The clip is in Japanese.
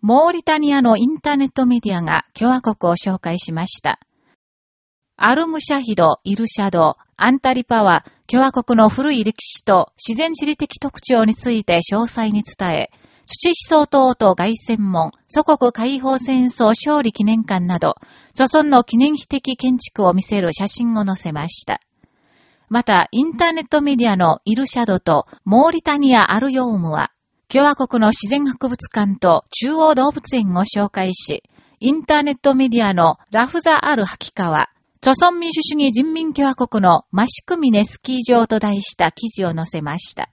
モーリタニアのインターネットメディアが共和国を紹介しました。アルムシャヒド、イルシャド、アンタリパは共和国の古い歴史と自然地理的特徴について詳細に伝え、土思想党と外専門、祖国解放戦争勝利記念館など、祖孫の記念碑的建築を見せる写真を載せました。また、インターネットメディアのイルシャドとモーリタニア・アルヨウムは、共和国の自然博物館と中央動物園を紹介し、インターネットメディアのラフザ・アル・ハキカは、著存民主主義人民共和国のマシクミネスキー場と題した記事を載せました。